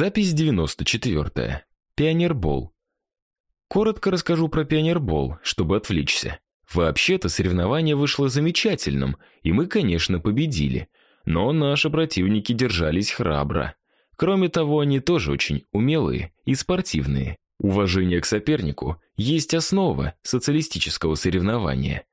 Запись 94. Пионербол. Коротко расскажу про пионербол, чтобы отвлечься. Вообще-то соревнование вышло замечательным, и мы, конечно, победили. Но наши противники держались храбро. Кроме того, они тоже очень умелые и спортивные. Уважение к сопернику есть основа социалистического соревнования.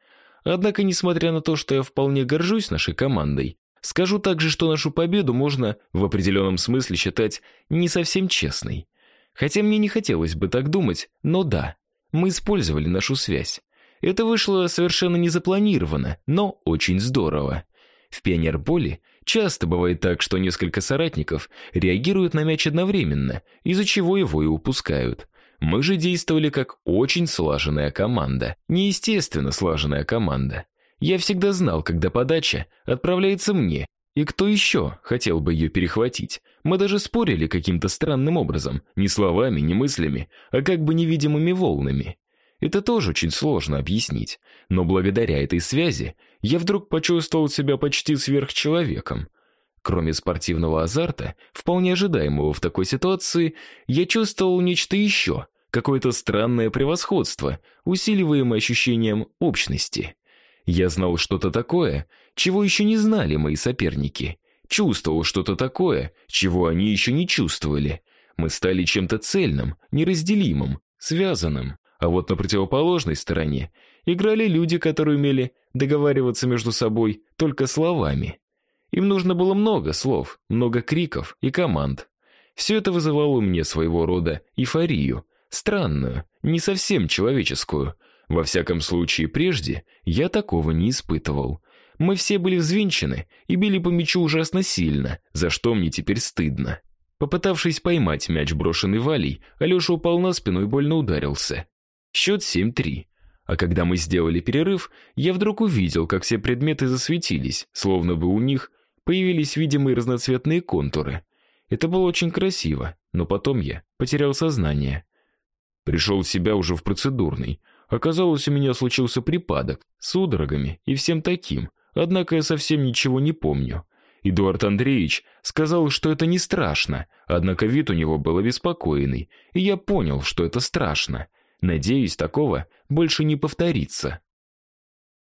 Однако, несмотря на то, что я вполне горжусь нашей командой, Скажу также, что нашу победу можно в определенном смысле считать не совсем честной. Хотя мне не хотелось бы так думать, но да, мы использовали нашу связь. Это вышло совершенно незапланированно, но очень здорово. В пионерболе часто бывает так, что несколько соратников реагируют на мяч одновременно, из-за чего его и упускают. Мы же действовали как очень слаженная команда, неестественно слаженная команда. Я всегда знал, когда подача отправляется мне, и кто еще хотел бы ее перехватить. Мы даже спорили каким-то странным образом, не словами, не мыслями, а как бы невидимыми волнами. Это тоже очень сложно объяснить, но благодаря этой связи я вдруг почувствовал себя почти сверхчеловеком. Кроме спортивного азарта, вполне ожидаемого в такой ситуации, я чувствовал нечто еще, какое-то странное превосходство, усиливаемое ощущением общности. Я знал что-то такое, чего еще не знали мои соперники. Чувствовал что-то такое, чего они еще не чувствовали. Мы стали чем-то цельным, неразделимым, связанным. А вот на противоположной стороне играли люди, которые умели договариваться между собой только словами. Им нужно было много слов, много криков и команд. Все это вызывало у меня своего рода эйфорию, странную, не совсем человеческую, во всяком случае, прежде я такого не испытывал. Мы все были взвинчены и били по мячу ужасно сильно, за что мне теперь стыдно. Попытавшись поймать мяч, брошенный Валей, Алеша упал на спину и больно ударился. Счет 7-3. А когда мы сделали перерыв, я вдруг увидел, как все предметы засветились, словно бы у них появились видимые разноцветные контуры. Это было очень красиво, но потом я потерял сознание. Пришел в себя уже в процедурной. Оказалось, у меня случился припадок, судорогами и всем таким. Однако я совсем ничего не помню. Эдуард Андреевич сказал, что это не страшно, однако вид у него был обеспокоенный, и я понял, что это страшно. Надеюсь, такого больше не повторится.